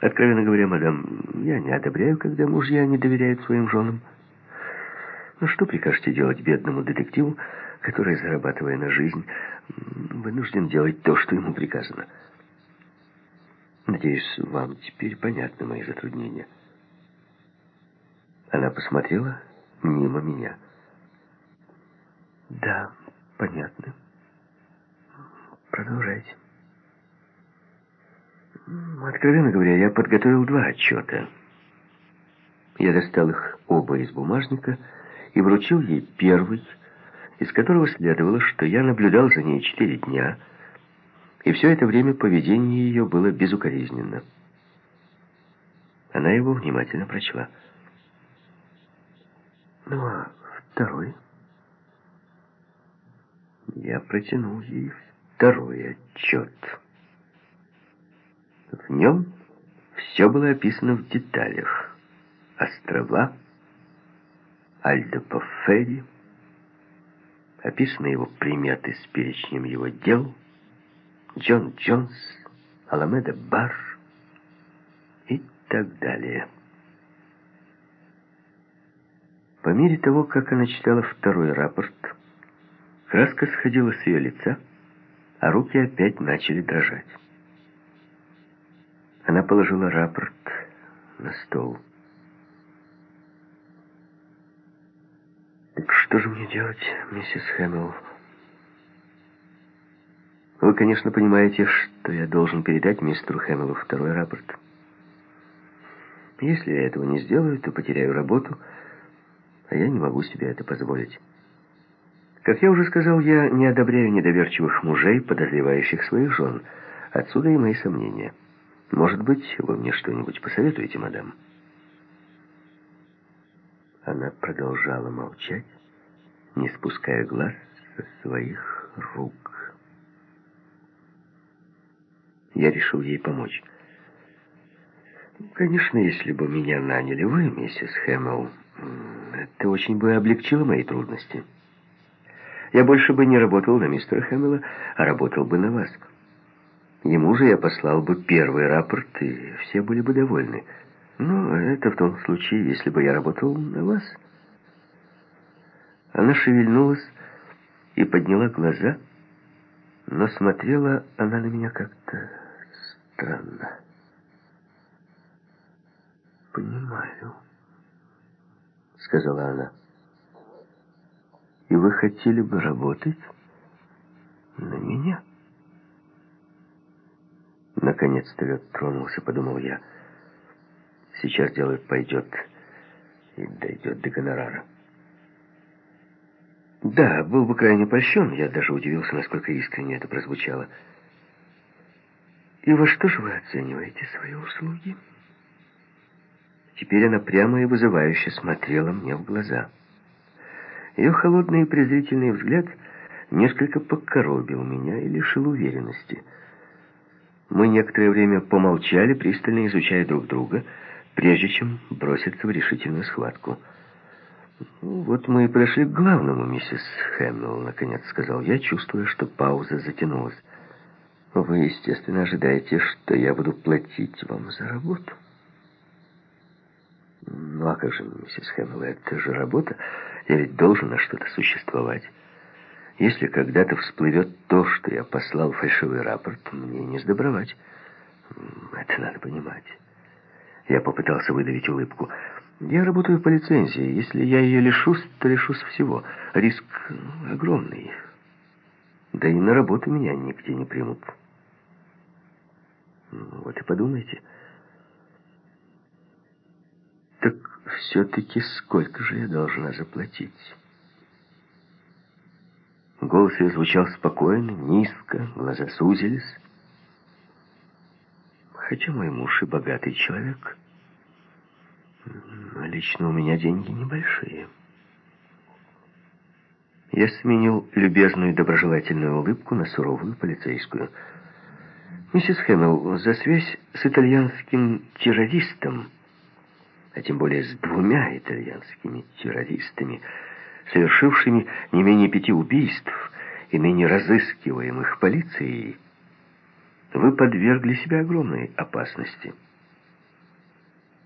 Откровенно говоря, мадам, я не одобряю, когда мужья не доверяют своим женам. Ну что прикажете делать бедному детективу, который, зарабатывая на жизнь, вынужден делать то, что ему приказано? Надеюсь, вам теперь понятны мои затруднения. Она посмотрела мимо меня. Да, понятно. Продолжайте. Откровенно говоря, я подготовил два отчета. Я достал их оба из бумажника и вручил ей первый, из которого следовало, что я наблюдал за ней четыре дня, и все это время поведение ее было безукоризненно. Она его внимательно прочла. Ну, а второй? Я протянул ей второй отчет. В нем все было описано в деталях. Острова, Альдо-Пофери, описаны его приметы с перечнем его дел, Джон Джонс, Аламеда Бар и так далее. По мере того, как она читала второй рапорт, краска сходила с ее лица, а руки опять начали дрожать. Она положила рапорт на стол. «Так что же мне делать, миссис Хэмилл?» «Вы, конечно, понимаете, что я должен передать мистеру Хэмиллу второй рапорт. Если я этого не сделаю, то потеряю работу, а я не могу себе это позволить. Как я уже сказал, я не одобряю недоверчивых мужей, подозревающих своих жен. Отсюда и мои сомнения». Может быть, вы мне что-нибудь посоветуете, мадам?» Она продолжала молчать, не спуская глаз со своих рук. Я решил ей помочь. «Конечно, если бы меня наняли вы, миссис Хэмилл, это очень бы облегчило мои трудности. Я больше бы не работал на мистера Хэмилла, а работал бы на вас». Ему же я послал бы первый рапорт, и все были бы довольны. Но это в том случае, если бы я работал на вас. Она шевельнулась и подняла глаза, но смотрела она на меня как-то странно. «Понимаю», — сказала она. «И вы хотели бы работать на меня?» Наконец-то лед тронулся, подумал я. Сейчас дело пойдет и дойдет до гонорара. Да, был бы крайне польщен. Я даже удивился, насколько искренне это прозвучало. И во что же вы оцениваете свои услуги? Теперь она прямо и вызывающе смотрела мне в глаза. Ее холодный и презрительный взгляд несколько покоробил меня и лишил уверенности — мы некоторое время помолчали, пристально изучая друг друга, прежде чем броситься в решительную схватку. «Вот мы и подошли к главному, миссис Хэмилл», — наконец сказал я, чувствуя, что пауза затянулась. «Вы, естественно, ожидаете, что я буду платить вам за работу?» «Ну а как же, миссис Хэмилл, это же работа. Я ведь должен на что-то существовать». Если когда-то всплывет то, что я послал фальшивый рапорт, мне не сдобровать. Это надо понимать. Я попытался выдавить улыбку. Я работаю по лицензии. Если я ее лишусь, то лишусь всего. Риск огромный. Да и на работу меня нигде не примут. Вот и подумайте. Так все-таки сколько же я должна заплатить? Голос ее звучал спокойно, низко, глаза сузились. Хотя мой муж и богатый человек, но лично у меня деньги небольшие. Я сменил любезную доброжелательную улыбку на суровую полицейскую. «Миссис Хэмилл, за связь с итальянским террористом, а тем более с двумя итальянскими террористами, совершившими не менее пяти убийств и ныне разыскиваемых полицией, вы подвергли себя огромной опасности –